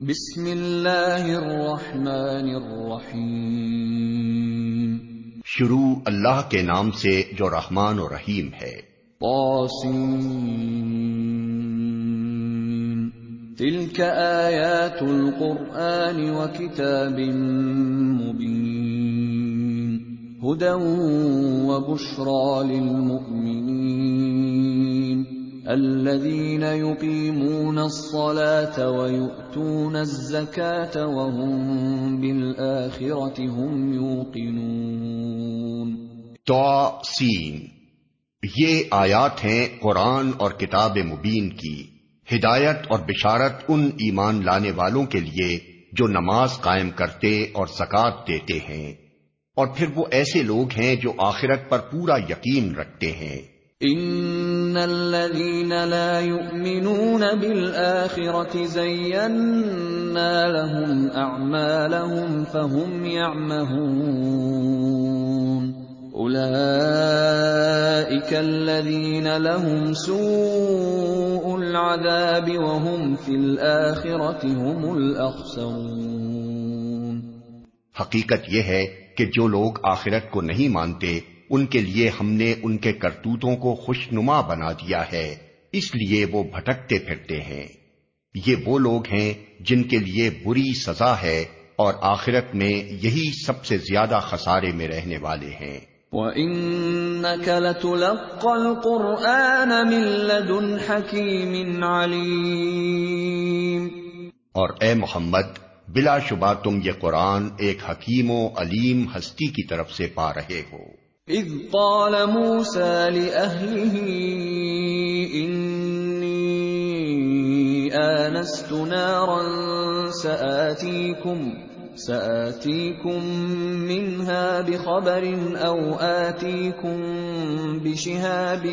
بسم اللہ الرحمن الرحیم۔ شروع اللہ کے نام سے جو رحمان و رحیم ہے۔ طاسین تلك آیات القرآن وكتاب مبین۔ هدى وبشرى للمؤمنین۔ الذين يقيمون الصلاة ويؤتون الزكاة وهم بالآخرة هم يوقنون. تو سین یہ آیات ہیں قرآن اور کتاب مبین کی. ہدایت اور بشارت ان ایمان لانے والوں کے لیے جو نماز قائم کرتے اور زکات دیتے ہیں. اور پھر وہ ایسے لوگ ہیں جو آخرت پر پورا یقین رکھتے ہیں. ان الذين لا يؤمنون بالاخره زينا لهم اعمالهم فهم يعمهون اولئك الذين لهم سوء العذاب وهم في الاخره هم الاخسرون حقیقت یہ ہے کہ جو لوگ آخرت کو نہیں مانتے ان کے لیے ہم نے ان کے کرتوتوں کو خوشنما بنا دیا ہے اس لیے وہ بھٹکتے پھرتے ہیں۔ یہ وہ لوگ ہیں جن کے لیے بری سزا ہے اور آخرت میں یہی سب سے زیادہ خسارے میں رہنے والے ہیں۔ وَإِنَّكَ لَتُلَقَّ الْقُرْآنَ مِن لَّدُنْ حَكِيمٍ عَلِيمٍ۔ اور اے محمد بلا شبہ تم یہ قرآن ایک حکیم و علیم ہستی کی طرف سے پا رہے ہو۔ اذ قال موسى لأهله، إني آنست نارا سآتيكم سآتيكم منها بخبر أو آتيكم بشهاب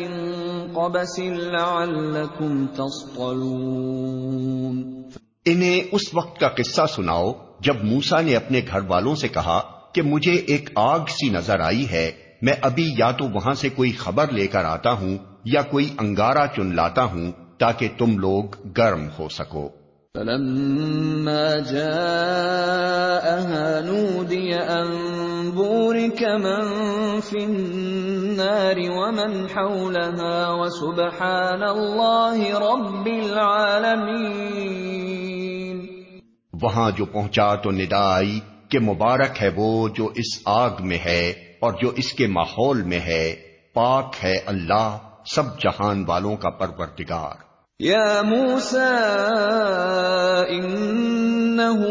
قبس لعلكم تصطلون۔ انہیں اس وقت کا قصہ سناؤ جب موسا نے اپنے گھر والوں سے کہا کہ مجھے ایک آگ سی نظر آئی ہے۔ میں ابھی یا تو وہاں سے کوئی خبر لے کر آتا ہوں یا کوئی انگارہ چن لاتا ہوں تاکہ تم لوگ گرم ہو سکو۔ فلما جاءها نودي أن بورك من في النار ومن حولها وسبحان الله رب العالمين۔ وہاں جو پہنچا تو ندا آئی کہ مبارک ہے وہ جو اس آگ میں ہے۔ اور جو اس کے ماحول میں ہے پاک ہے اللہ سب جہان والوں کا پرورتگار یا موسى انه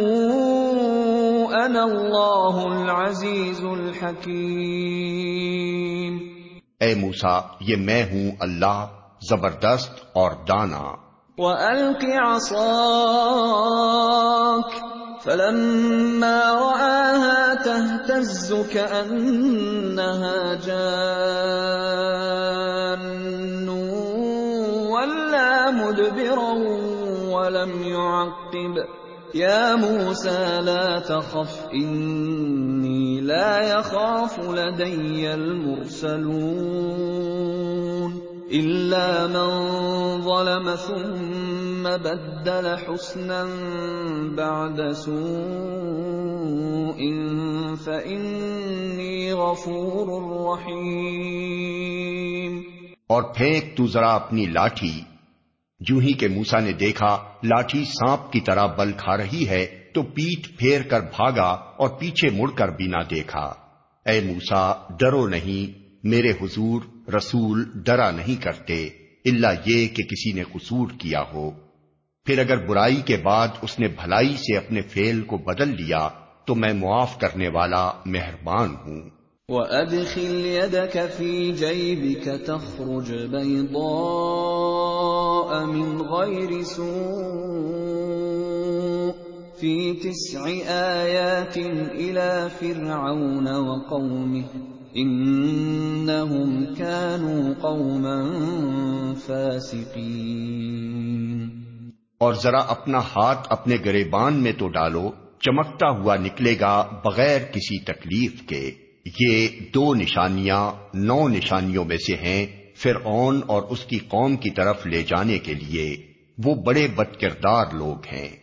انا اللہ العزیز الحکیم۔ اے موسا یہ میں ہوں اللہ زبردست اور دانا۔ وَأَلْقِ عَصَاكَ فلما رآها تهتز كأنها جان ولا مدبرا ولم يعقب يا موسى لا تخف، إني لا يخاف لدي المرسلون. إلا من ظلم ثم بدل حسنا بعد سوء فإني غفور رحيم اور پھینک تو ذرا اپنی لاٹھی۔ جو ہی کہ موسا نے دیکھا، لاٹھی سانپ کی طرح بل کھا رہی ہے، تو پیٹ پھیر کر بھاگا اور پیچھے مڑ کر بھی نہ دیکھا۔ اے موسا ڈرو نہیں، میرے حضور رسول ڈرا نہیں کرتے اللہ یہ کہ کسی نے قصور کیا ہو۔ پھر اگر برائی کے بعد اس نے بھلائی سے اپنے فیل کو بدل لیا، تو میں معاف کرنے والا مہربان ہوں۔ وَأَدْخِلْ يَدَكَ فِي جَيْبِكَ تَخْرُجْ بَيْضَاءَ مِنْ غَيْرِ سُوءٍ فِي تِسْعِ آيَاتٍ إِلَى فِرْعَوْنَ وَقَوْمِهِ إِنَّهُمْ كَانُوا قَوْمًا فَاسِقِينَ۔ اور ذرا اپنا ہاتھ اپنے گریبان میں تو ڈالو، چمکتا ہوا نکلے گا بغیر کسی تکلیف کے۔ یہ دو نشانیاں، نو نشانیوں میں سے ہیں، فرعون اور اس کی قوم کی طرف لے جانے کے لیے۔ وہ بڑے بد کردار لوگ ہیں۔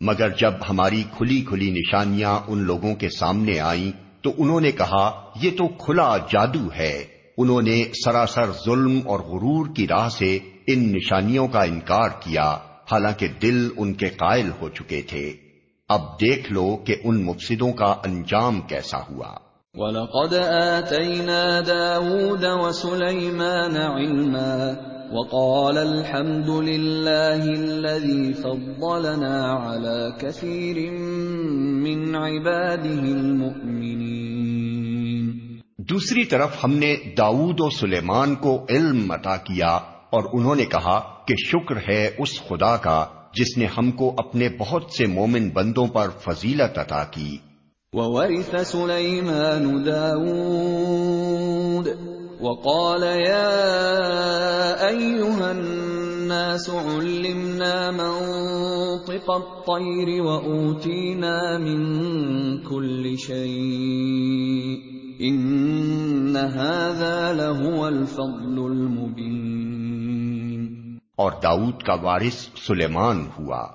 مگر جب ہماری کھلی کھلی نشانیاں ان لوگوں کے سامنے آئیں تو انہوں نے کہا، یہ تو کھلا جادو ہے۔ انہوں نے سراسر ظلم اور غرور کی راہ سے ان نشانیوں کا انکار کیا، حالانکہ دل ان کے قائل ہو چکے تھے۔ اب دیکھ لو کہ ان مفسدوں کا انجام کیسا ہوا۔ وَلَقَدْ آتَيْنَا دَاوُودَ وَسُلَيْمَانَ عِلْمًا وَقَالَ الْحَمْدُ لِلَّهِ الَّذِي فَضَّلَنَا عَلَى كَثِيرٍ مِّنْ عِبَادِهِ الْمُؤْمِنِينَ. دوسری طرف ہم نے داؤد و سلیمان کو علم عطا کیا اور انہوں نے کہا کہ شکر ہے اس خدا کا جس نے ہم کو اپنے بہت سے مومن بندوں پر فضیلت عطا کی۔ وورث سليمان داود وقال يا أيها الناس علمنا منطق الطير وأوتينا من كل شيء إن هذا لهو الفضل المبين اور داود کا وارث سلیمان ہوا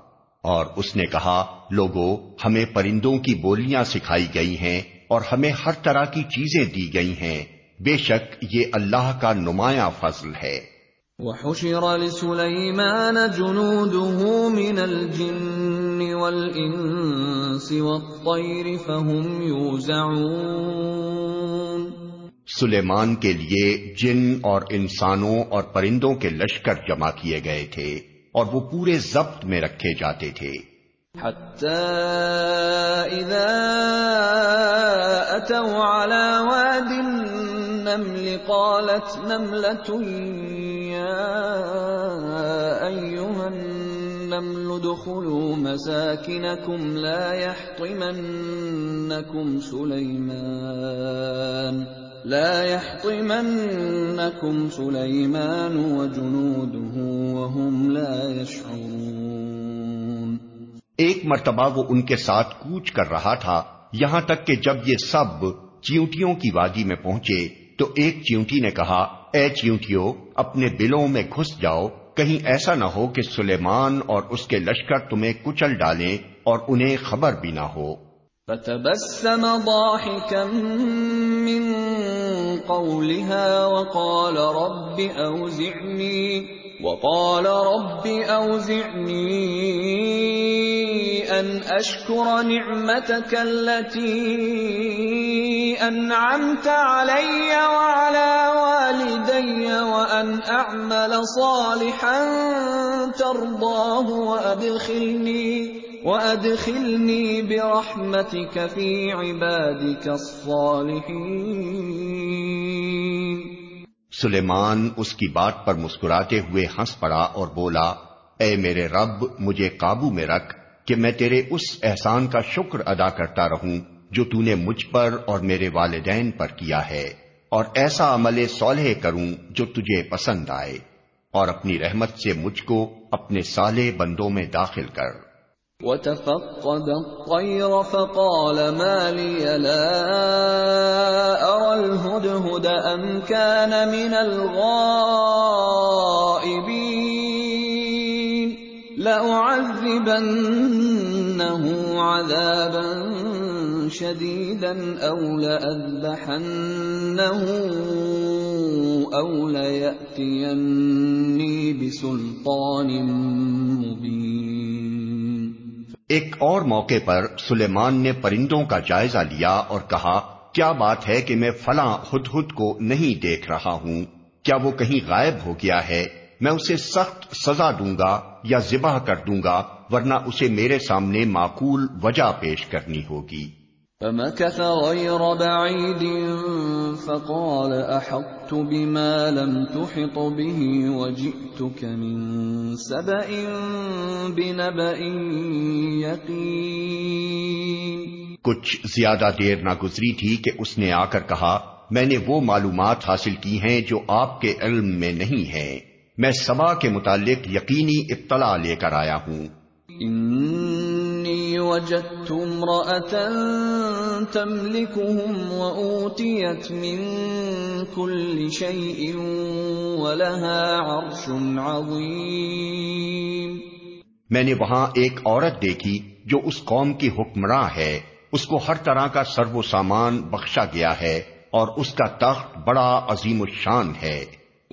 اور اس نے کہا، لوگو، ہمیں پرندوں کی بولیاں سکھائی گئی ہیں اور ہمیں ہر طرح کی چیزیں دی گئی ہیں۔ بے شک یہ اللہ کا نمایاں فضل ہے۔ وحشر لسليمان جنوده من الجن والإنس والطير فهم يوزعون سلیمان کے لیے جن اور انسانوں اور پرندوں کے لشکر جمع کیے گئے تھے اور وہ پورے ضبط میں رکھے جاتے تھے۔ اذا اتوا على واد النمل قالت نملة يا ايها النمل ادخلوا مساكنكم لا يحطمنكم سليمان لا يحطمنكم سليمان وجنوده وهم لا يشعرون ایک مرتبہ وہ ان کے ساتھ کوچ کر رہا تھا، یہاں تک کہ جب یہ سب چیونٹیوں کی وادی میں پہنچے تو ایک چیونٹی نے کہا، اے چیونٹیوں اپنے بلوں میں گھس جاؤ۔ کہیں ایسا نہ ہو کہ سلیمان اور اس کے لشکر تمہیں کچل ڈالیں اور انہیں خبر بھی نہ ہو۔ فتبسم ضاحكا من قولها وقال رب أوزعني وقال رب أوزعني أن أشكر نعمتك التي أنعمت علي وعلى والدي وأن أعمل صالحا ترضاه وأدخلني وَأَدْخِلْنِي بِرَحْمَتِكَ فِي عِبَادِكَ الصَّالِحِينَ. سلیمان اس کی بات پر مسکراتے ہوئے ہنس پڑا اور بولا، اے میرے رب، مجھے قابو میں رکھ کہ میں تیرے اس احسان کا شکر ادا کرتا رہوں۔ جو تو نے مجھ پر اور میرے والدین پر کیا ہے، اور ایسا عمل صالح کروں جو تجھے پسند آئے، اور اپنی رحمت سے مجھ کو اپنے سالے بندوں میں داخل کر۔ وتفقد الطير فقال ما لي لا أرى الهدهد أم كان من الغائبين لأعذبنه عذابا شديدا أو لأذبحنه أو ليأتيني بسلطان مبين. ایک اور موقع پر سلیمان نے پرندوں کا جائزہ لیا اور کہا، کیا بات ہے کہ میں فلاں خود خود کو نہیں دیکھ رہا ہوں؟ کیا وہ کہیں غائب ہو گیا ہے؟ میں اسے سخت سزا دوں گا یا ذبح کر دوں گا، ورنہ اسے میرے سامنے معقول وجہ پیش کرنی ہوگی. فمكث غير بعيد فقال أحطت بما لم تحط به وجئتك من سبأ بنبأ يقين کچھ زیادہ دیر نہ گزری تھی کہ اس نے آ کر کہا میں نے وہ معلومات حاصل کی ہیں جو آپ کے علم میں نہیں ہیں۔ میں سبا کے متعلق یقینی اطلاع لے کر آیا ہوں۔ وجدت امرأة تملكهم وأوتيت من كل شيء ولها عرش عظيم میں نے وہاں ایک عورت دیکھی جو اس قوم کی حکمراں ہے۔ اس کو ہر طرح کا سرو و سامان بخشا گیا ہے اور اس کا تخت بڑا عظیم الشان ہے۔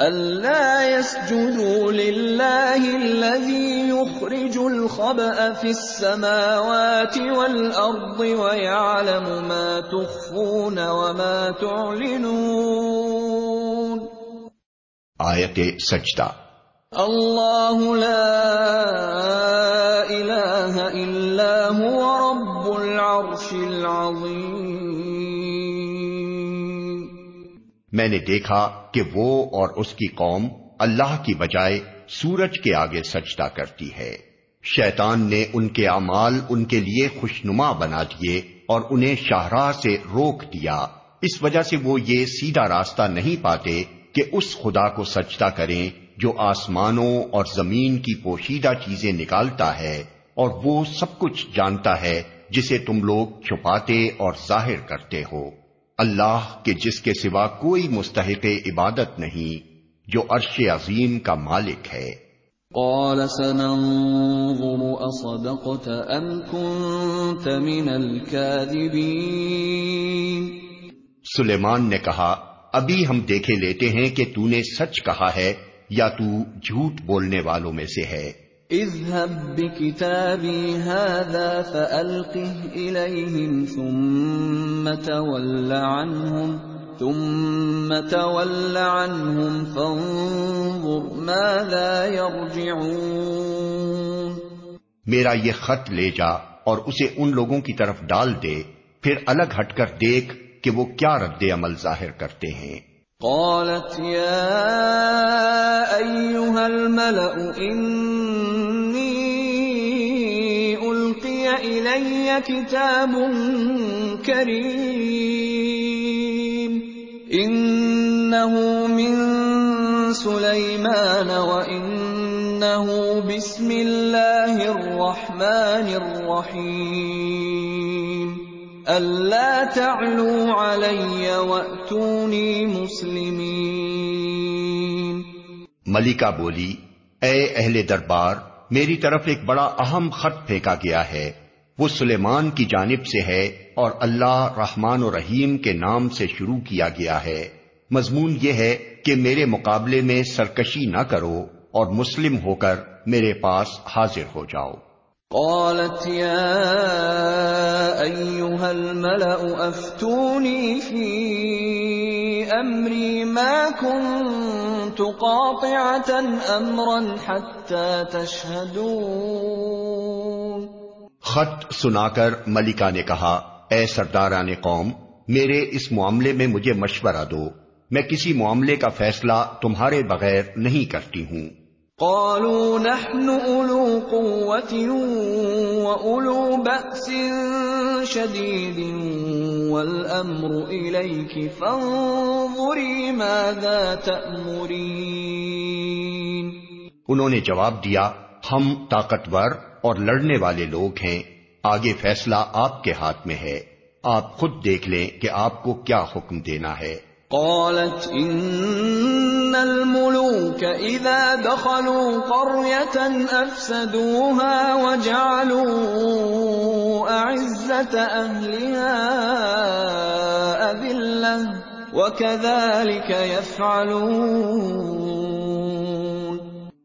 ألا يسجدوا لله الذي يخرج الخبأ في السماوات والأرض ويعلم ما تخفون وما تعلنون. آیت سجدہ۔ الله لا إله إلا هو رب العرش العظيم میں نے دیکھا کہ وہ اور اس کی قوم اللہ کی بجائے سورج کے آگے سجدہ کرتی ہے۔ شیطان نے ان کے اعمال ان کے لیے خوشنما بنا دیے اور انہیں شاہراہ سے روک دیا۔ اس وجہ سے وہ یہ سیدھا راستہ نہیں پاتے کہ اس خدا کو سجدہ کریں جو آسمانوں اور زمین کی پوشیدہ چیزیں نکالتا ہے اور وہ سب کچھ جانتا ہے جسے تم لوگ چھپاتے اور ظاہر کرتے ہو۔ اللہ کے جس کے سوا کوئی مستحق عبادت نہیں جو عرش عظیم کا مالک ہے۔ قال سننظر أصدقت أم كنت من الكاذبين؟ سلیمان نے کہا ابھی ہم دیکھے لیتے ہیں کہ تو نے سچ کہا ہے یا تو جھوٹ بولنے والوں میں سے ہے۔ اذهب بكتابي هذا فألقه إليهم ثم تول عنهم ثم تول عنهم فانظر ماذا يرجعون۔ میرا یہ خط لے جا اور اسے ان لوگوں کی طرف ڈال دے پھر الگ ہٹ کر دیکھ کہ وہ کیا رد عمل ظاہر کرتے ہیں۔ قالت يا أيها الملأ إني إلي كتاب كريم. إنه من سليمان وإنه بسم الله الرحمن الرحيم. ألا تعلوا علي وأتوني مسلمين. ملکہ بولی، اے اہل دربار، میری طرف ایک بڑا اہم خط پھینکا گیا ہے۔ وہ سلیمان کی جانب سے ہے اور اللہ رحمان و رحیم کے نام سے شروع کیا گیا ہے۔ مضمون یہ ہے کہ میرے مقابلے میں سرکشی نہ کرو اور مسلم ہو کر میرے پاس حاضر ہو جاؤ۔ قالت يا أيها الملأ أفتوني في أمري ما كنت قاطعة أمرا حتى تشهدون خط سنا کر ملکہ نے کہا اے سرداران قوم میرے اس معاملے میں مجھے مشورہ دو. میں کسی معاملے کا فیصلہ تمہارے بغیر نہیں کرتی ہوں. قالوا نحن أولو قوة وأولو بأس شديد والأمر إليك فانظري ماذا تأمرين. انہوں نے جواب دیا ہم طاقتور اور لڑنے والے لوگ ہیں آگے فیصلہ آپ کے ہاتھ میں ہے۔ آپ خود دیکھ لیں کہ آپ کو کیا حکم دینا ہے۔ قالت إن الملوك إذا دخلوا قرية أفسدوها وجعلوا أعزة أهلها أذلة وكذلك يفعلون.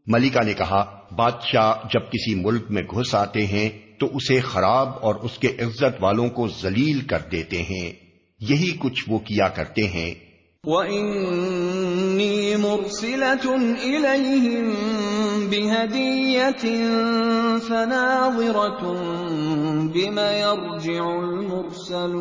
ملکہ نے کہا بادشاہ جب کسی ملک میں گھس آتے ہیں تو اسے خراب اور اس کے عزت والوں کو ذلیل کر دیتے ہیں۔ یہی کچھ وہ کیا کرتے ہیں۔ وَإِنِّي مُرْسِلَةٌ إِلَيْهِمْ بِهَدِيَّةٍ فَنَاظِرَةٌ بِمَ يَرْجِعُ الْمُرْسَلُونَ۔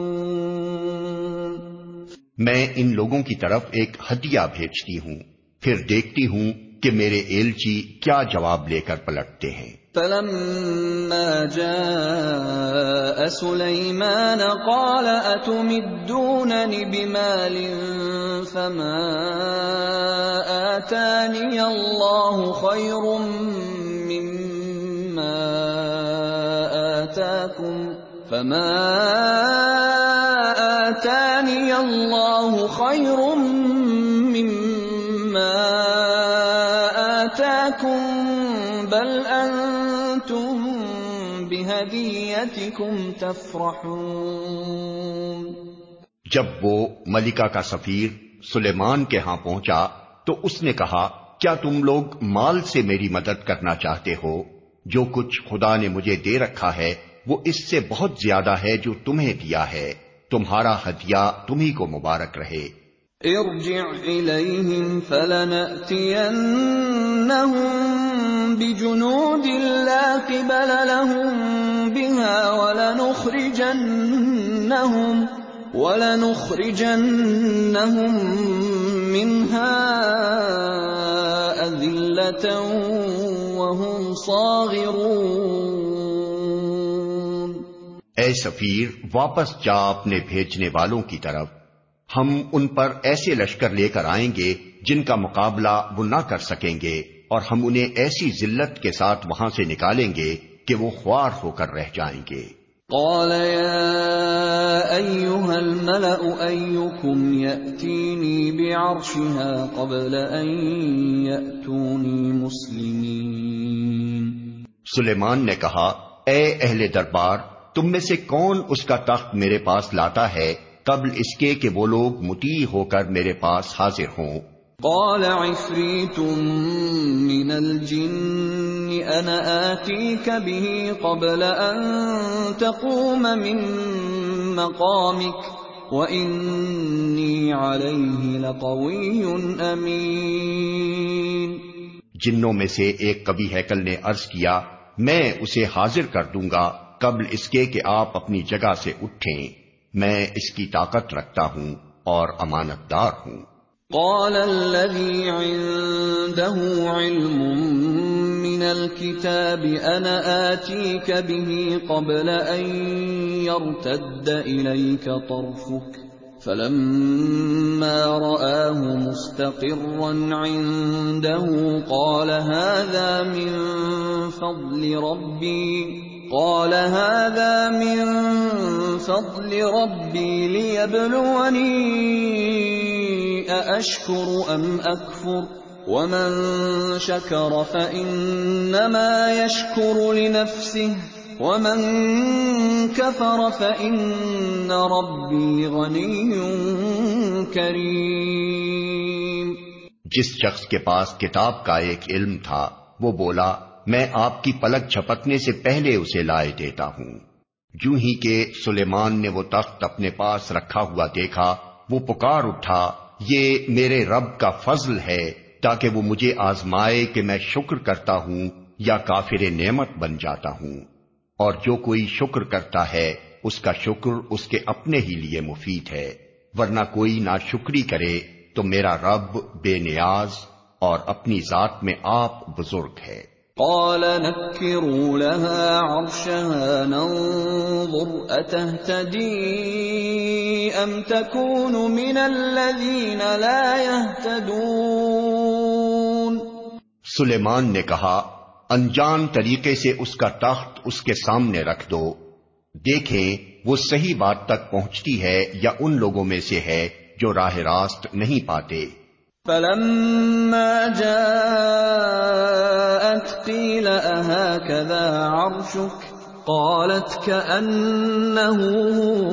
میں ان لوگوں کی طرف ایک ہدیہ بھیجتی ہوں۔ پھر دیکھتی ہوں کہ میرے ایلچی کیا جواب لے کر پلٹتے ہیں؟ فلما جاء سليمان قال أتمدونني بمال فما آتاني الله خير مما آتاكم فما آتاني الله خير بل انتم بهديتكم تفرحون جب وہ ملکہ کا سفیر سلیمان کے ہاں پہنچا تو اس نے کہا، کیا تم لوگ مال سے میری مدد کرنا چاہتے ہو؟ جو کچھ خدا نے مجھے دے رکھا ہے، وہ اس سے بہت زیادہ ہے جو تمہیں دیا ہے۔ تمہارا ہدیہ تمہیں کو مبارک رہے۔ ارجع إليهم فلنأتينهم بجنود لا قبل لهم بها ولنخرجنهم ولنخرجنهم منها أذلة وهم صاغرون اے سفیر، واپس جا اپنے بھیجنے والوں کی طرف۔ ہم ان پر ایسے لشکر لے کر آئیں گے جن کا مقابلہ وہ نہ کر سکیں گے اور ہم انہیں ایسی ذلت کے ساتھ وہاں سے نکالیں گے کہ وہ خوار ہو کر رہ جائیں گے۔ قال يا أيها الملأ أيكم يأتيني بعرشها قبل أن يأتوني مسلمين۔ سلیمان نے کہا اے اہل دربار تم میں سے کون اس کا تخت میرے پاس لاتا ہے قبل اس کے کہ وہ لوگ متی ہو کر میرے پاس حاضر ہوں۔ قال عفريت من الجن انا آتيك به قبل ان تقوم من مقامك واني عليه لقوي امين جنوں میں سے ایک کبھی ہیکل نے عرض کیا میں اسے حاضر کر دوں گا قبل اس کے کہ آپ اپنی جگہ سے اٹھیں۔ میں اس کی طاقت رکھتا ہوں اور امانت دار ہوں۔ قال الذي عنده علم من الكتاب انا آتيك به قبل ان يرتد اليك طرفك فلما رآه مستقرا عنده قال هذا من فضل ربي قال هذا من فضل ربي ليبلوني أأشكر أم أكفر ومن شكر فإنما يشكر لنفسه ومن كفر فإن ربي غني كريم جس شخص کے پاس کتاب کا ایک علم تھا، وہ بولا میں آپ کی پلک چھپکنے سے پہلے اسے لائے دیتا ہوں۔ جو ہی کہ سلیمان نے وہ تخت اپنے پاس رکھا ہوا دیکھا، وہ پکار اٹھا، یہ میرے رب کا فضل ہے، تاکہ وہ مجھے آزمائے کہ میں شکر کرتا ہوں یا کافر نعمت بن جاتا ہوں۔ اور جو کوئی شکر کرتا ہے، اس کا شکر اس کے اپنے ہی لیے مفید ہے۔ ورنہ کوئی نہ شکری کرے تو میرا رب بے نیاز اور اپنی ذات میں آپ بزرگ ہے۔ قال نكروا لها عرشها، ننظر أتهتدي أم تكون من الذين لا يهتدون؟ سلیمان نے کہا، انجان طریقے سے اس کا تخت اس کے سامنے رکھ دو۔ دیکھیں، وہ صحیح بات تک پہنچتی ہے یا ان لوگوں میں سے ہے جو راہ راست نہیں پاتے۔ فلما جاءت قيل أهكذا عرشك؟ قالت كأنه هو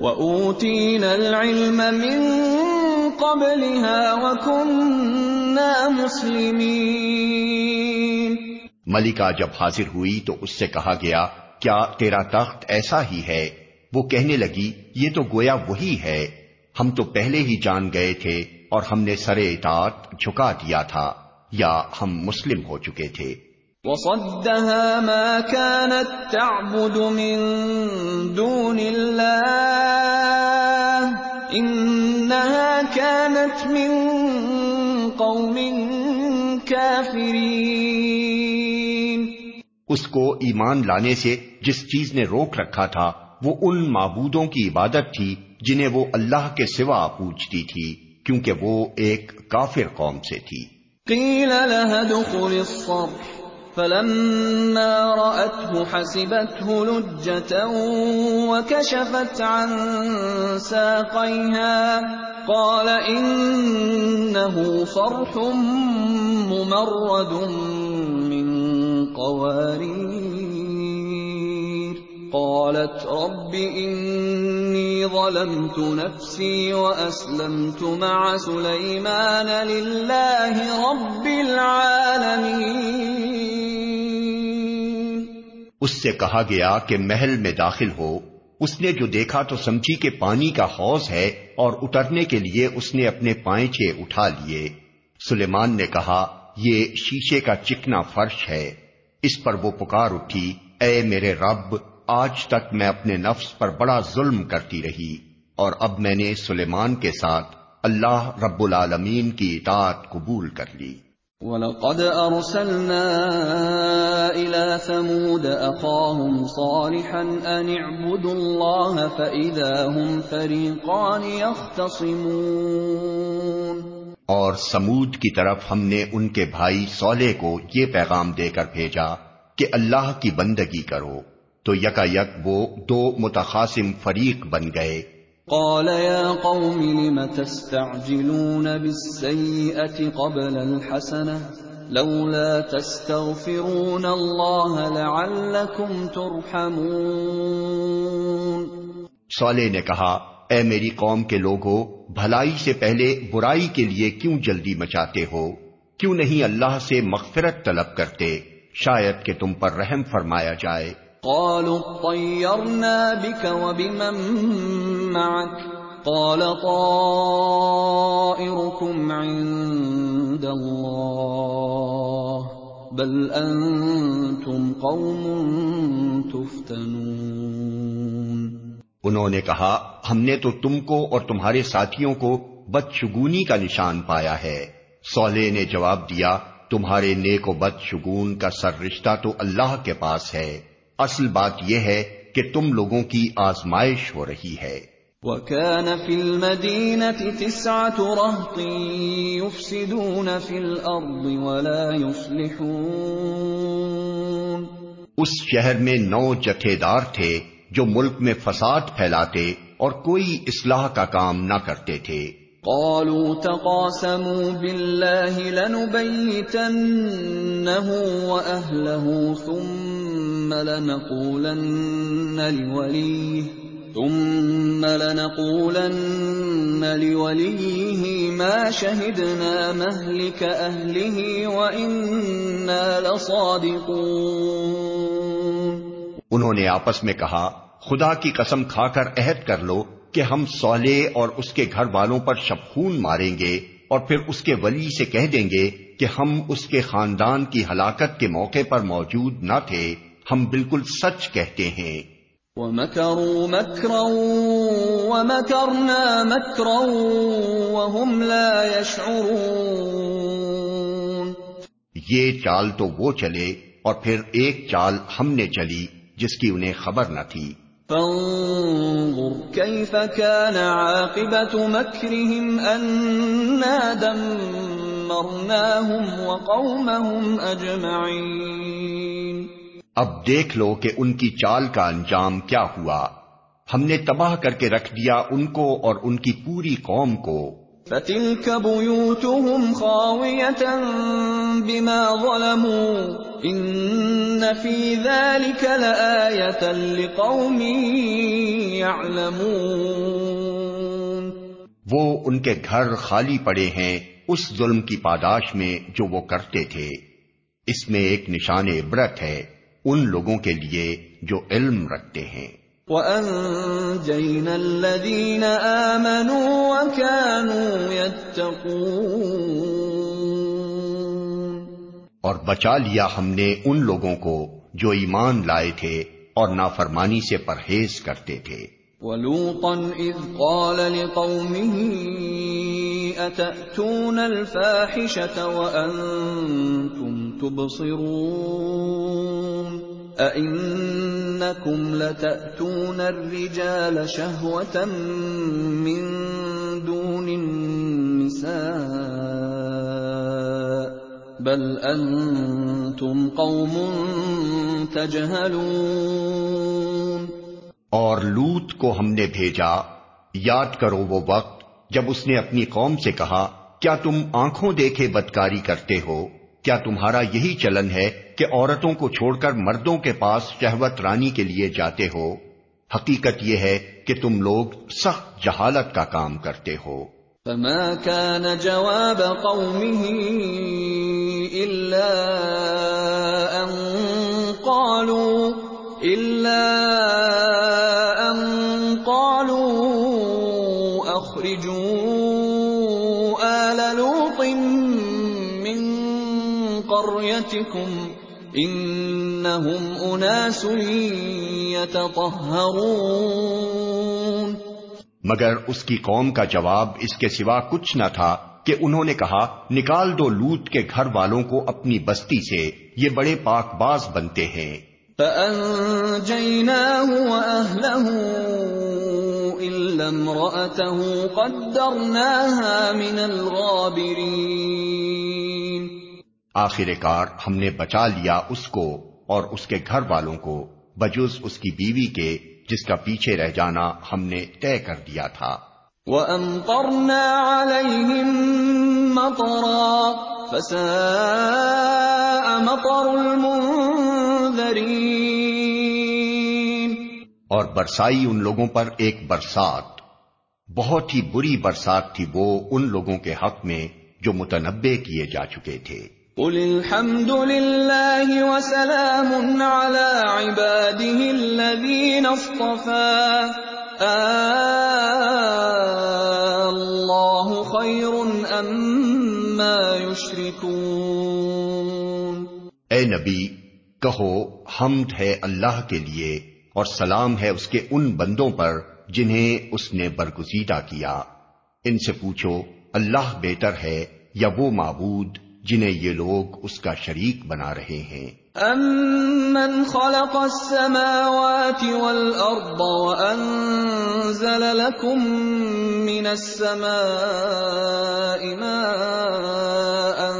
وأوتينا العلم من قبلها وكنا مسلمين. ملکہ جب حاضر ہوئی تو اس سے کہا گیا، کیا تیرا تخت ایسا ہی ہے؟ وہ کہنے لگی، یہ تو گویا وہی ہے۔ ہم تو پہلے ہی جان گئے تھے۔ اور ہم نے سرے اطاعت جھکا دیا تھا یا ہم مسلم ہو چکے تھے۔ وصدها ما كانت تعبد من دون الله انها كانت من قوم كافرين۔ اس کو ایمان لانے سے جس چیز نے روک رکھا تھا وہ ان معبودوں کی عبادت تھی جنہیں وہ اللہ کے سوا پوچھتی تھی۔ کیونکہ وہ ایک کافر قوم سے تھی۔ قیل لها دخل الصرح، فلما رأته حسبته لجة وكشفت عن ساقيها قال إنه صرح ممرد من قوارير قالت رب إني ظلمت نفسي وأسلمت مع سليمان لله رب العالمين۔ اس سے کہا گیا کہ محل میں داخل ہو۔ اس نے جو دیکھا تو سمجھی کہ پانی کا حوض ہے اور اترنے کے لیے اس نے اپنے پائچے اٹھا لیے۔ سلیمان نے کہا، یہ شیشے کا چکنا فرش ہے۔ اس پر وہ پکار اٹھی، اے میرے رب آج تک میں اپنے نفس پر بڑا ظلم کرتی رہی اور اب میں نے سلیمان کے ساتھ اللہ رب العالمین کی اطاعت قبول کر لی۔ وَلَقَدْ أَرْسَلْنَا إِلَى ثَمُودَ أَخَاهُمْ صَالِحًا أَنِ اعْبُدُوا اللَّهَ فَإِذَا هُمْ فَرِيقَانِ يَخْتَصِمُونَ۔ اور سمود کی طرف ہم نے ان کے بھائی سولے کو یہ پیغام دے کر بھیجا کہ اللہ کی بندگی کرو۔ تو یکا یک وہ دو متخاسم فریق بن گئے۔ قال يا قوم لم تستعجلون بالسيئة قبل الحسنة؟ لولا تستغفرون الله لعلكم ترحمون۔ سولے نے کہا اے میری قوم کے لوگوں بھلائی سے پہلے برائی کے لیے کیوں جلدی مچاتے ہو؟ کیوں نہیں اللہ سے مغفرت طلب کرتے؟ شاید کہ تم پر رحم فرمایا جائے۔ قالوا اطيرنا بك وبمن معك قال طائركم عند الله بل انتم قوم تفتنون انہوں نے کہا، ہم نے تو تم کو اور تمہارے ساتھیوں کو بدشگونی کا نشان پایا ہے۔ سولے نے جواب دیا، تمہارے نیک و بد شگون کا سر رشتہ تو اللہ کے پاس ہے۔ اصل بات یہ ہے کہ تم لوگوں کی آزمائش ہو رہی ہے۔ وَكَانَ فِي الْمَدِينَةِ تِسْعَةُ رَهْطٍ يُفْسِدُونَ فِي الْأَرْضِ وَلَا يُصْلِحُونَ۔ اس شہر میں نو جتھے دار تھے جو ملک میں فساد پھیلاتے اور کوئی اصلاح کا کام نہ کرتے تھے۔ قالوا تقاسموا بالله لنبيتنه وأهله ثم ثم لنقولن لوليه، ثم لنقولن لوليه ما شهدنا مهلك لصادقون۔ انہوں نے آپس میں کہا، خدا کی قسم کھا کر عہد کر لو کہ ہم سولے اور اس کے گھر والوں پر شبخون ماریں گے اور پھر اس کے ولی سے کہہ دیں گے کہ ہم اس کے خاندان کی ہلاکت کے موقع پر موجود نہ تھے۔ ہم بالکل سچ کہتے ہیں۔ وَمَكَرُوا مَكْرًا وَمَكَرْنَا مَكْرًا وَهُمْ لَا يَشْعُرُونَ۔ یہ چال تو وہ چلے اور پھر ایک چال ہم نے چلی جس کی انہیں خبر نہ تھی۔ فانظر كيف كان عاقبة مكرهم أنا دمرناهم وقومهم أجمعين۔ اب دیکھ لو کہ ان کی چال کا انجام کیا ہوا۔ ہم نے تباہ کر کے رکھ دیا ان کو اور ان کی پوری قوم کو۔ فَتِلْكَ بُيُوتُهُمْ خَاوِيَةً بِمَا ظَلَمُوا۔ إِنَّ فِي ذَلِكَ لَآيَةً لِقَوْمٍ يَعْلَمُونَ وہ ان کے گھر خالی پڑے ہیں اس ظلم کی پاداش میں جو وہ کرتے تھے۔ اس میں ایک نشان عبرت ہے۔ ان لوگوں کے لیے جو علم رکھتے ہیں۔ وَأَنجَيْنَا الَّذِينَ آمَنُوا وَكَانُوا يَتَّقُونَ۔ اور بچا لیا ہم نے ان لوگوں کو جو ایمان لائے تھے اور نافرمانی سے پرہیز کرتے تھے۔ وَلُوطًا إِذْ قَالَ لِقَوْمِهِ أَتَأْتُونَ الْفَاحِشَةَ وَأَنْتُمْ تُبْصِرُونَ؟ أَإِنَّكُمْ لَتَأْتُونَ الرِّجَالَ شَهْوَةً مِّن دُونِ النِّسَاءِ بَلْ أَنْتُمْ قَوْمٌ تَجْهَلُونَ اور لوت کو ہم نے بھیجا۔ یاد کرو وہ وقت جب اس نے اپنی قوم سے کہا، کیا تم آنکھوں دیکھے بدکاری کرتے ہو؟ کیا تمہارا یہی چلن ہے کہ عورتوں کو چھوڑ کر مردوں کے پاس شہوت رانی کے لیے جاتے ہو؟ حقیقت یہ ہے کہ تم لوگ سخت جہالت کا کام کرتے ہو۔ فما كان جواب قومه إلا أن قالوا إلا قريتكم إنهم أناس يتطهرون مگر اس کی قوم کا جواب اس کے سوا کچھ نہ تھا کہ انہوں نے کہا نکال دو لوت کے گھر والوں کو اپنی بستی سے یہ بڑے پاک باز بنتے ہیں۔ فَأَنجَيْنَاهُ وَأَهْلَهُ إِلَّا امْرَأَتَهُ قَدَّرْنَاهَا مِنَ الْغَابِرِينَ آخر کار ہم نے بچا لیا اس کو اور اس کے گھر والوں کو بجز اس کی بیوی کے جس کا پیچھے رہ جانا ہم نے طے کر دیا تھا۔ وَأَمْطَرْنَا عَلَيْهِمْ مَطَرًا فَسَاءَ مَطَرُ الْمُنذَرِينَ۔ اور برسائی ان لوگوں پر ایک برسات۔ بہت ہی بری برسات تھی وہ ان لوگوں کے حق میں جو متنبع کیے جا چکے تھے۔ قل الحمد لله وسلام على عباده الذين اصطفى. الله خير أما يشركون. اے نبی، کہو، حمد ہے اللہ کے لیے اور سلام ہے اس کے ان بندوں پر جنہیں اس نے برگزیدہ کیا۔ ان سے پوچھو، اللہ بہتر ہے یا وہ معبود؟ جنہیں یہ لوگ اس کا شریک بنا رہے ہیں۔ امن خلق السماوات والارض وانزل لكم من السماء ماء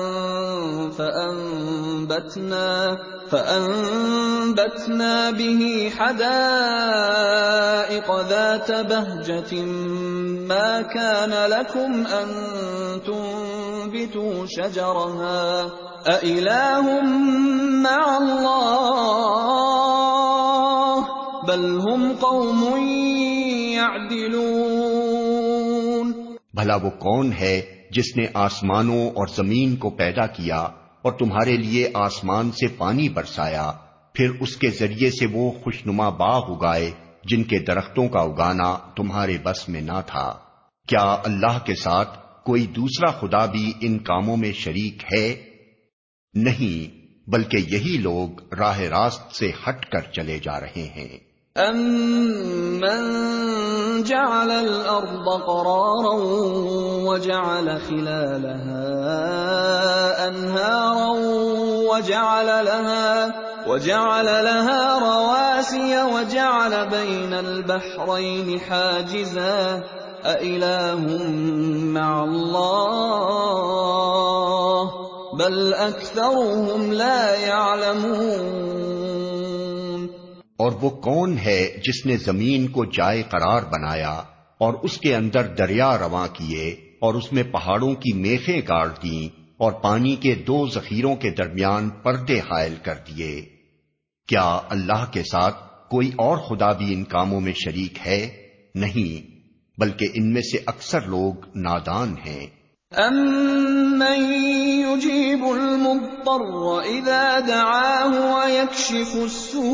فانبتنا فانبتنا به حدائق ذات بهجة ما كان لكم ان تنبتوا تنبتوا شجرها أإله مع الله بل هم قوم يعدلون بھلا وہ کون ہے جس نے آسمانوں اور زمین کو پیدا کیا اور تمہارے لیے آسمان سے پانی برسایا؟ پھر اس کے ذریعے سے وہ خوشنما باغ اگائے جن کے درختوں کا اگانا تمہارے بس میں نہ تھا۔ کیا اللہ کے ساتھ کوئی دوسرا خدا بھی ان کاموں میں شریک ہے؟ نہیں، بلکہ یہی لوگ راہ راست سے ہٹ کر چلے جا رہے ہیں۔ امن جعل الارض قرارا وجعل خلالها انهارا وجعل لها وجعل لها رواسي وجعل بين البحرين حاجزا۔ مع بل لا يعلمون۔ اور وہ کون ہے جس نے زمین کو جائے قرار بنایا اور اس کے اندر دریا رواں کیے اور اس میں پہاڑوں کی میخیں گاڑ دیں اور پانی کے دو ذخیروں کے درمیان پردے حائل کر دیے۔ کیا اللہ کے ساتھ کوئی اور خدا بھی ان کاموں میں شریک ہے؟ نہیں۔ بلکہ ان میں سے اکثر لوگ نادان ہیں۔ أَمَّن يُجِيبُ الْمُضْطَرَّ إِذَا دَعَاهُ وَيَكْشِفُ السُّوءَ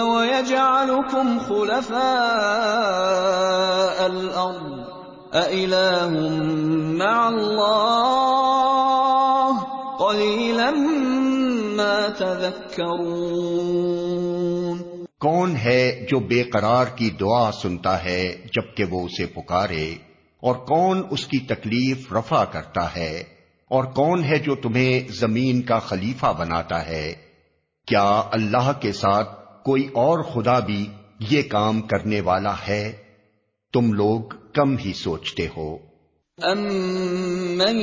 وَيَجْعَلُكُمْ خُلَفَاءَ الْأَرْضِ أَإِلَٰهٌ مَّعَ اللَّهِ قَلِيلًا مَّا تَذَكَّرُونَ کون ہے جو بے قرار کی دعا سنتا ہے جبکہ وہ اسے پکارے؟ اور کون اس کی تکلیف رفع کرتا ہے؟ اور کون ہے جو تمہیں زمین کا خلیفہ بناتا ہے؟ کیا اللہ کے ساتھ کوئی اور خدا بھی یہ کام کرنے والا ہے؟ تم لوگ کم ہی سوچتے ہو۔ أَمَّن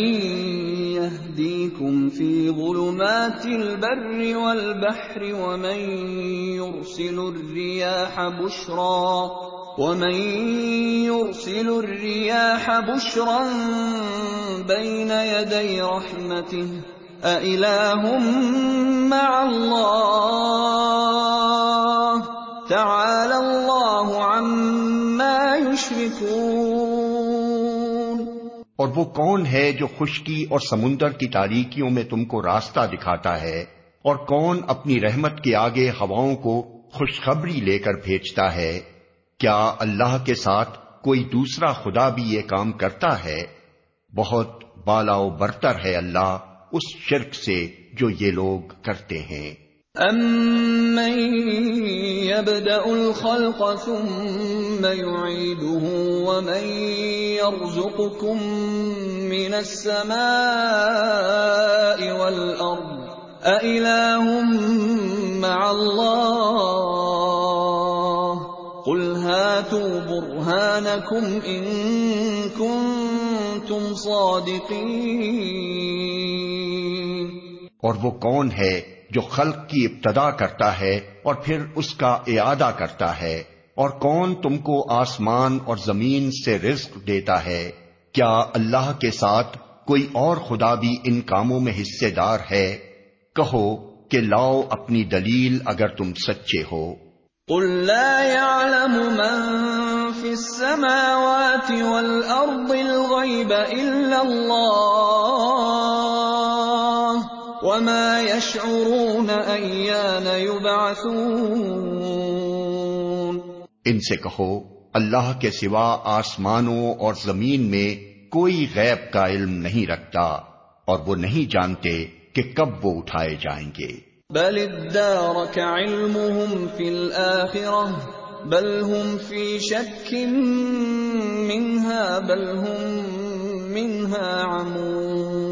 يَهْدِيكُمْ فِي ظُلُمَاتِ الْبَرِّ وَالْبَحْرِ وَمَن يُرْسِلُ الرِّيَاحَ بُشْرًا ومن يرسل الرياح بشرا بين يدي رحمته أإله مع الله تعالى الله عما اور وہ کون ہے جو خشکی اور سمندر کی تاریکیوں میں تم کو راستہ دکھاتا ہے؟ اور کون اپنی رحمت کے آگے ہواؤں کو خوشخبری لے کر بھیجتا ہے؟ کیا اللہ کے ساتھ کوئی دوسرا خدا بھی یہ کام کرتا ہے؟ بہت بالا و برتر ہے اللہ اس شرک سے جو یہ لوگ کرتے ہیں۔ أَمَّن يَبْدَأُ الْخَلْقَ ثُمَّ يُعِيدُهُ وَمَن يَرْزُقُكُم مِّنَ السَّمَاءِ وَالْأَرْضِ أَإِلَٰهٌ مَّعَ اللَّهِ قُلْ هَاتُوا بُرْهَانَكُمْ إِن كُنتُمْ صَادِقِينَ اور وہ کون ہے جو خلق کی ابتدا کرتا ہے اور پھر اس کا اعادہ کرتا ہے۔ اور کون تم کو آسمان اور زمین سے رزق دیتا ہے؟ کیا اللہ کے ساتھ کوئی اور خدا بھی ان کاموں میں حصے دار ہے؟ کہو کہ لاؤ اپنی دلیل اگر تم سچے ہو۔ قل لا يعلم من في السماوات والأرض الغيب إلا الله. وما يشعرون أيان يبعثون ان سے کہو اللہ کے سوا آسمانوں اور زمین میں کوئی غیب کا علم نہیں رکھتا اور وہ نہیں جانتے کہ کب وہ اٹھائے جائیں گے۔ بل ادارك علمهم في الآخرة بل هم في شك منها بل هم منها عمون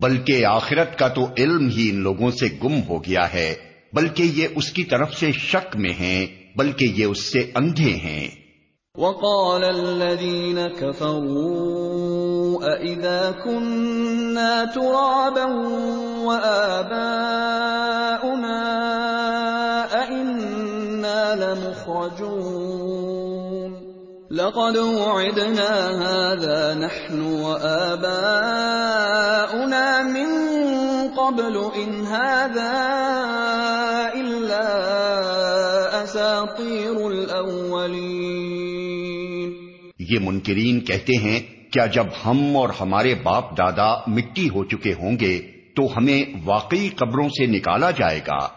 بلکہ آخرت کا تو علم ہی ان لوگوں سے گم ہو گیا ہے، بلکہ یہ اس کی طرف سے شک میں ہیں، بلکہ یہ اس سے اندھے ہیں۔ وقال الذين كفروا أئذا كنا ترابا وآباؤنا أئنا لمخرجون لقد وعدنا هذا نحن وآباؤنا من قبل إن هذا إلا أساطير الأولين. یہ منکرین کہتے ہیں، کیا جب ہم اور ہمارے باپ دادا مٹی ہو چکے ہوں گے تو ہمیں واقعی قبروں سے نکالا جائے گا؟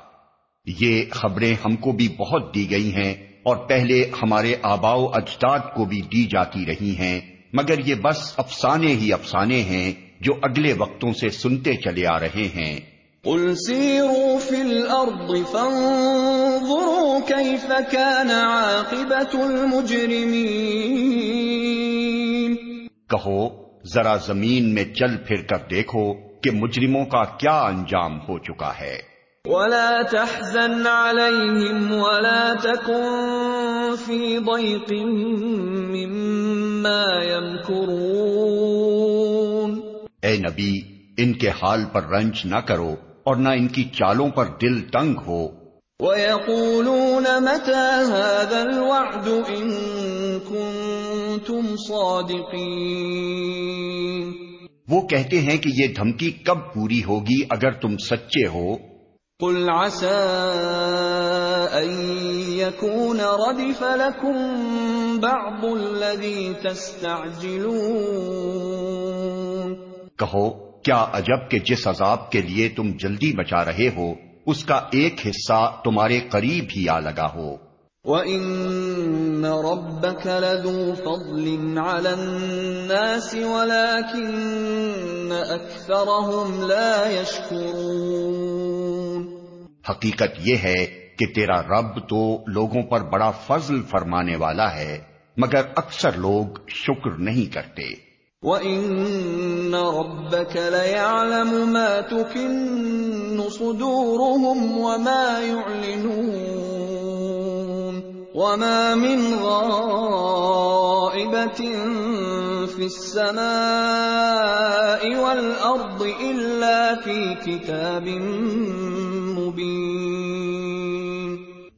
یہ خبریں ہم کو بھی بہت دی گئی ہیں۔ اور پہلے ہمارے آباؤ اجداد کو بھی دی جاتی رہی ہیں مگر یہ بس افسانے ہی افسانے ہیں جو اگلے وقتوں سے سنتے چلے آ رہے ہیں۔ قل سيروا في الأرض فانظروا كيف كان عاقبة المجرمين۔ کہو ذرا زمین میں چل پھر کر دیکھو کہ مجرموں کا کیا انجام ہو چکا ہے۔ ولا تحزن عليهم ولا تكن في ضيق مما يمكرون. اے نبی ان کے حال پر رنج نہ کرو اور نہ ان کی چالوں پر دل تنگ ہو۔ ويقولون متى هذا الوعد إن كنتم صادقين؟ وہ کہتے ہیں کہ یہ دھمکی کب پوری ہوگی اگر تم سچے ہو۔ قل عسى أن يكون ردف لكم بعض الذي تستعجلون کہو کیا عجب کہ جس عذاب کے لیے تم جلدی بچا رہے ہو اس کا ایک حصہ تمہارے قریب ہی آ لگا ہو۔ وَإِنَّ رَبَّكَ لَذُو فَضْلٍ عَلَى النَّاسِ وَلَكِنَّ أَكْثَرَهُمْ لَا يَشْكُرُونَ حقیقت یہ ہے کہ تیرا رب تو لوگوں پر بڑا فضل فرمانے والا ہے، مگر اکثر لوگ شکر نہیں کرتے۔ وَإِنَّ رَبَّكَ لَيَعْلَمُ مَا تُكِنُّ صُدُورُهُمْ وَمَا يُعْلِنُونَ وَمَا مِنْ غَائِبَةٍ فِي السَّمَاءِ وَالْأَرْضِ إِلَّا فِي كِتَابٍ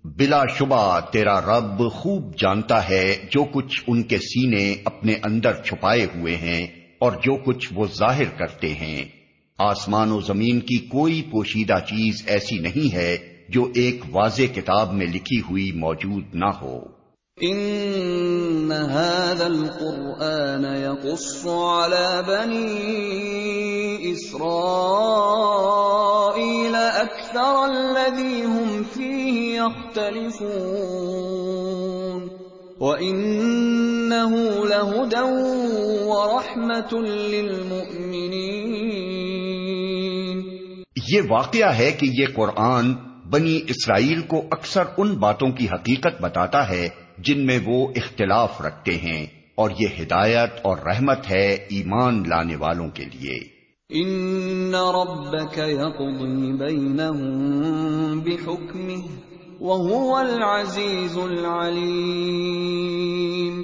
بلا شبہ تیرا رب خوب جانتا ہے جو کچھ ان کے سینے اپنے اندر چھپائے ہوئے ہیں اور جو کچھ وہ ظاہر کرتے ہیں۔ آسمان و زمین کی کوئی پوشیدہ چیز ایسی نہیں ہے جو ایک واضح کتاب میں لکھی ہوئی موجود نہ ہو۔ ان هذا القرآن يقص على بني اسرائيل اكثر الذي هم فيه يختلفون وانه لهدى ورحمة للمؤمنين یہ واقعہ ہے کہ یہ قرآن بنی اسرائیل کو اکثر ان باتوں کی حقیقت بتاتا ہے جن میں وہ اختلاف رکھتے ہیں اور یہ ہدایت اور رحمت ہے ایمان لانے والوں کے لیے۔ ان ربك يقضي بينهم بحكمه وهو العزيز العليم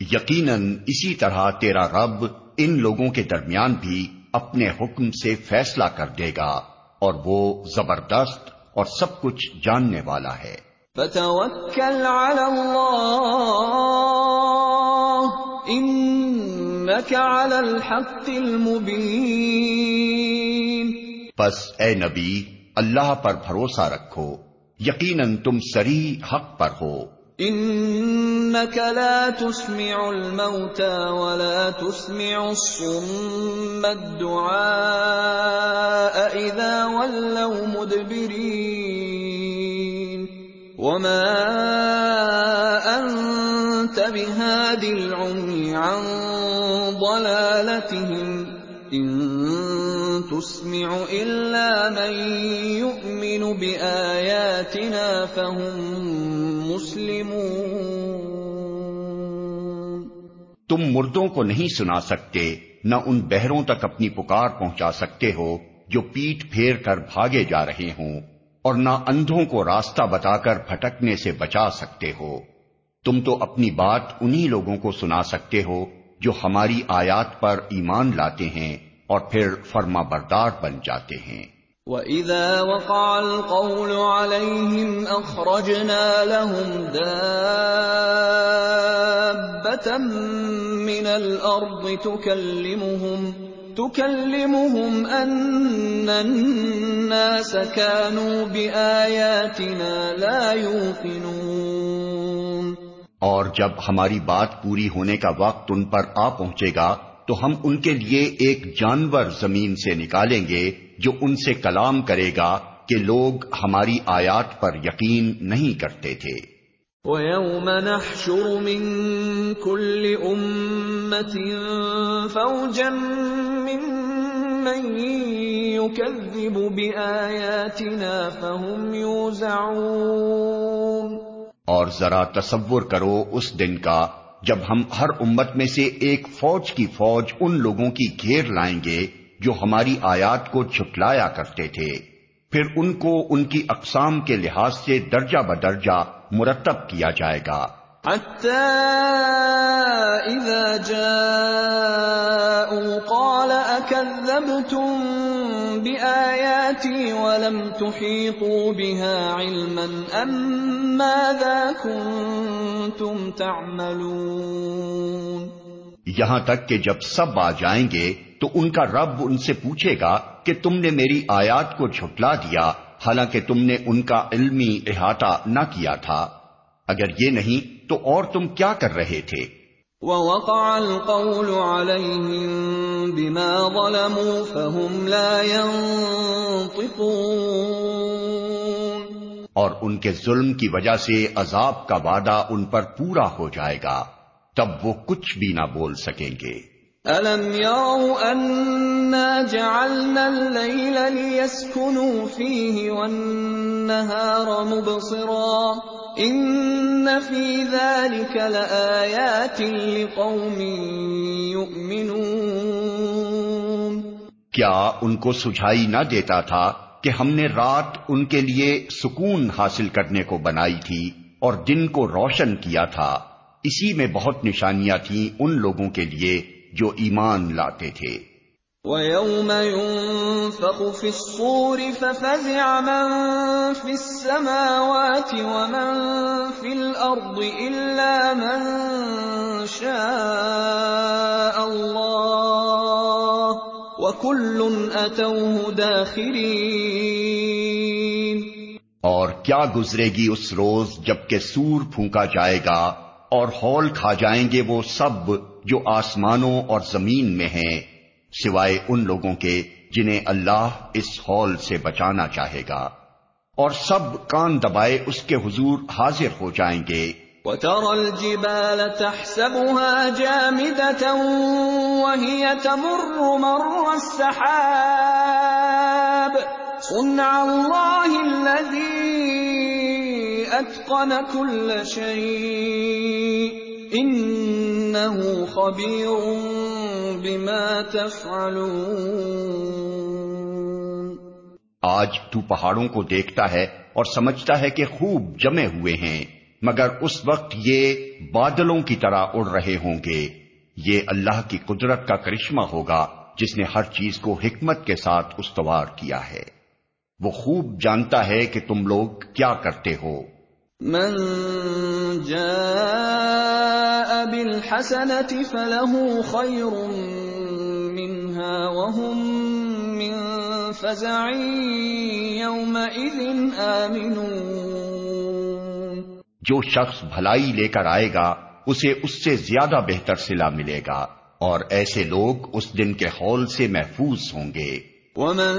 یقیناً اسی طرح تیرا رب ان لوگوں کے درمیان بھی اپنے حکم سے فیصلہ کر دے گا اور وہ زبردست اور سب کچھ جاننے والا ہے۔ فتوکل علی اللہ انک علی الحق المبین بس اے نبی اللہ پر بھروسہ رکھو یقیناً تم سری حق پر ہو۔ انك لا تسمع الموتى ولا تسمع الصم الدعاء اذا ولوا مدبرين وما انت بهاد العمي عن ضلالتهم ان تسمع الا من يؤمن باياتنا فهم مسلمون تم مردوں کو نہیں سنا سکتے، نہ ان بہروں تک اپنی پکار پہنچا سکتے ہو جو پیٹ پھیر کر بھاگے جا رہے ہوں۔ اور نہ اندھوں کو راستہ بتا کر بھٹکنے سے بچا سکتے ہو۔ تم تو اپنی بات انہی لوگوں کو سنا سکتے ہو جو ہماری آیات پر ایمان لاتے ہیں اور پھر فرما بردار بن جاتے ہیں۔ وَإِذَا وَقَعَ الْقَوْلُ عَلَيْهِمْ أَخْرَجْنَا لَهُمْ دَابَّةً مِّنَ الْأَرْضِ تُكَلِّمُهُمْ تُكَلِّمُهُمْ أَنَّ النَّاسَ كَانُوا بِآيَاتِنَا لَا يُوقِنُونَ۔ اور جب ہماری بات پوری ہونے کا وقت ان پر آ پہنچے گا، تو ہم ان کے لیے ایک جانور زمین سے نکالیں گے جو ان سے کلام کرے گا کہ لوگ ہماری آیات پر یقین نہیں کرتے تھے۔ وَيَوْمَ نَحْشُرُ مِن كُلِّ أُمَّةٍ فَوْجًا مِّمَّن يُكَذِّبُ بِآيَاتِنَا فَهُمْ يُوزَعُونَ اور ذرا تصور کرو اس دن کا جب ہم ہر امت میں سے ایک فوج کی فوج ان لوگوں کی گھیر لائیں گے جو ہماری آیات کو جھٹلایا کرتے تھے۔ پھر ان کو ان کی اقسام کے لحاظ سے درجہ بدرجہ مرتب کیا جائے گا۔ حتى إذا جاءوا قال أكذبتم بآياتي ولم تحيطوا بها علما أم ماذا كنتم تعملون؟ یہاں تک کہ جب سب آ جائیں گے تو ان کا رب ان سے پوچھے گا کہ تم نے میری آیات کو جھٹلا دیا۔ حالانکہ تم نے ان کا علمی احاطہ نہ کیا تھا۔ اگر یہ نہیں تو اور تم کیا کر رہے تھے؟ وَوَقَعَ الْقَوْلُ عَلَيْهِمْ بِمَا ظَلَمُوا فَهُمْ لَا يَنطِقُونَ۔ اور ان کے ظلم کی وجہ سے عذاب کا وعدہ ان پر پورا ہو جائے گا۔ تب وہ کچھ بھی نہ بول سکیں گے۔ أَلَمْ يَرَوْا أَنَّا جَعَلْنَا اللَّيْلَ لِيَسْكُنُوا فِيهِ وَالنَّهَارَ مُبْصِرًا إِنَّ فِي ذَلِكَ لَآيَاتٍ لِقَوْمٍ يُؤْمِنُونَ۔ کیا ان کو سجھائی نہ دیتا تھا کہ ہم نے رات ان کے لیے سکون حاصل کرنے کو بنائی تھی اور دن کو روشن کیا تھا؟ اسی میں بہت نشانیاں تھیں ان لوگوں کے لیے جو ایمان لاتے تھے۔ وَيَوْمَ يُنفَخُ فِي الصُّورِ فَفَزِعَ مَن فِي السَّمَاوَاتِ وَمَن فِي الْأَرْضِ إِلَّا مَن شَاءَ اللَّهُ وَكُلٌّ أَتَوْهُ دَاخِرِينَ۔ اور کیا گزرے گی اس روز جبکہ سور پھونکا جائے گا اور ہول کھا جائیں گے وہ سب جو آسمانوں اور زمین میں ہیں، سوائے ان لوگوں کے جنہیں اللہ اس ہال سے بچانا چاہے گا۔ اور سب کان دبائے اس کے حضور حاضر ہو جائیں گے۔ وَتَرَى الْجِبَالَ تَحْسَبُهَا جَامِدَةً وَهِيَ تَمُرُّ مَرَّ السَّحَابِ صُنْعَ اللَّهِ الَّذِي أَتْقَنَ كُلَّ شَيْءٍ خبیر بما تفعلون آج تو پہاڑوں کو دیکھتا ہے اور سمجھتا ہے کہ خوب جمے ہوئے ہیں مگر اس وقت یہ بادلوں کی طرح اڑ رہے ہوں گے۔ یہ اللہ کی قدرت کا کرشمہ ہوگا جس نے ہر چیز کو حکمت کے ساتھ استوار کیا ہے۔ وہ خوب جانتا ہے کہ تم لوگ کیا کرتے ہو۔ من جاء بالحسنة فله خير منها وهم من فزع يومئذ آمنون. جو شخص بھلائی لے کر آئے گا، اسے اس سے زیادہ بہتر صلہ ملے گا اور ایسے لوگ اس دن کے حول سے محفوظ ہوں گے۔ ومن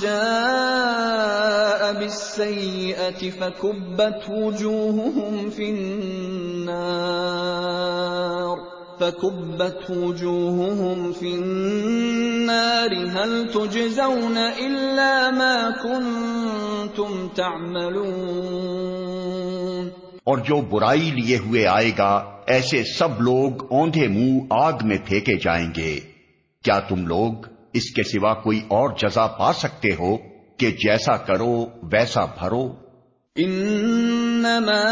جاء بالسيئة فكبت وجوههم في النار فكبت وجوههم في النار هل تجزون إلا ما كنتم تعملون اور جو برائی لیے ہوئے آئے گا، ایسے سب لوگ اوندھے منہ آگ میں پھینکے جائیں گے۔ کیا تم لوگ اس کے سوا کوئی اور جزا پا سکتے ہو کہ جیسا کرو ویسا بھرو۔ انما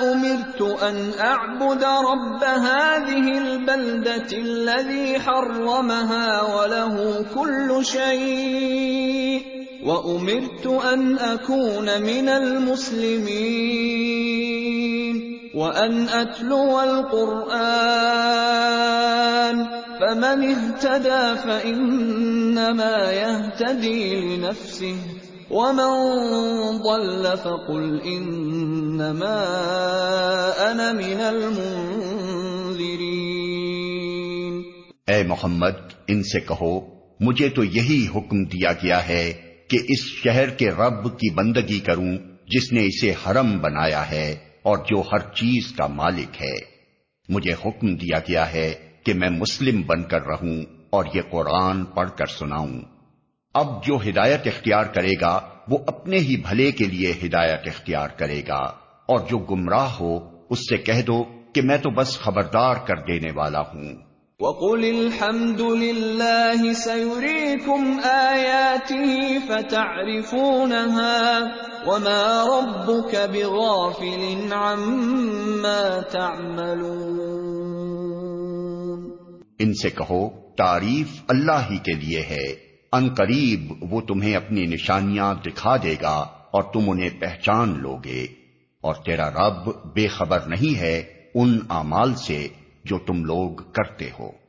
امرت ان اعبد رب هذه البلدة الذي حرمها وله كل شيء، وامرت ان اكون من المسلمين، وان اتلو القرآن فمن اهتدى فإنما يهتدي لنفسه، ومن ضل فقل إنما أنا من المنذرين۔ اے محمد، ان سے کہو، مجھے تو یہی حکم دیا گیا ہے کہ اس شہر کے رب کی بندگی کروں جس نے اسے حرم بنایا ہے اور جو ہر چیز کا مالک ہے۔ مجھے حکم دیا گیا ہے کہ میں مسلم بن کر رہوں اور یہ قرآن پڑھ کر سناؤں۔ اب جو ہدایت اختیار کرے گا، وہ اپنے ہی بھلے کے لیے ہدایت اختیار کرے گا۔ اور جو گمراہ ہو، اس سے کہہ دو کہ میں تو بس خبردار کر دینے والا ہوں۔ وَقُلِ الْحَمْدُ لِلَّهِ سَيُرِيكُمْ آيَاتِهِ فَتَعْرِفُونَهَا وَمَا رَبُّكَ بِغَافِلٍ عَمَّا تَعْمَلُونَ ان سے کہو، تعریف اللہ ہی کے لیے ہے۔ ان قریب وہ تمہیں اپنی نشانیاں دکھا دے گا اور تم انہیں پہچان لو گے اور تیرا رب بے خبر نہیں ہے ان اعمال سے جو تم لوگ کرتے ہو۔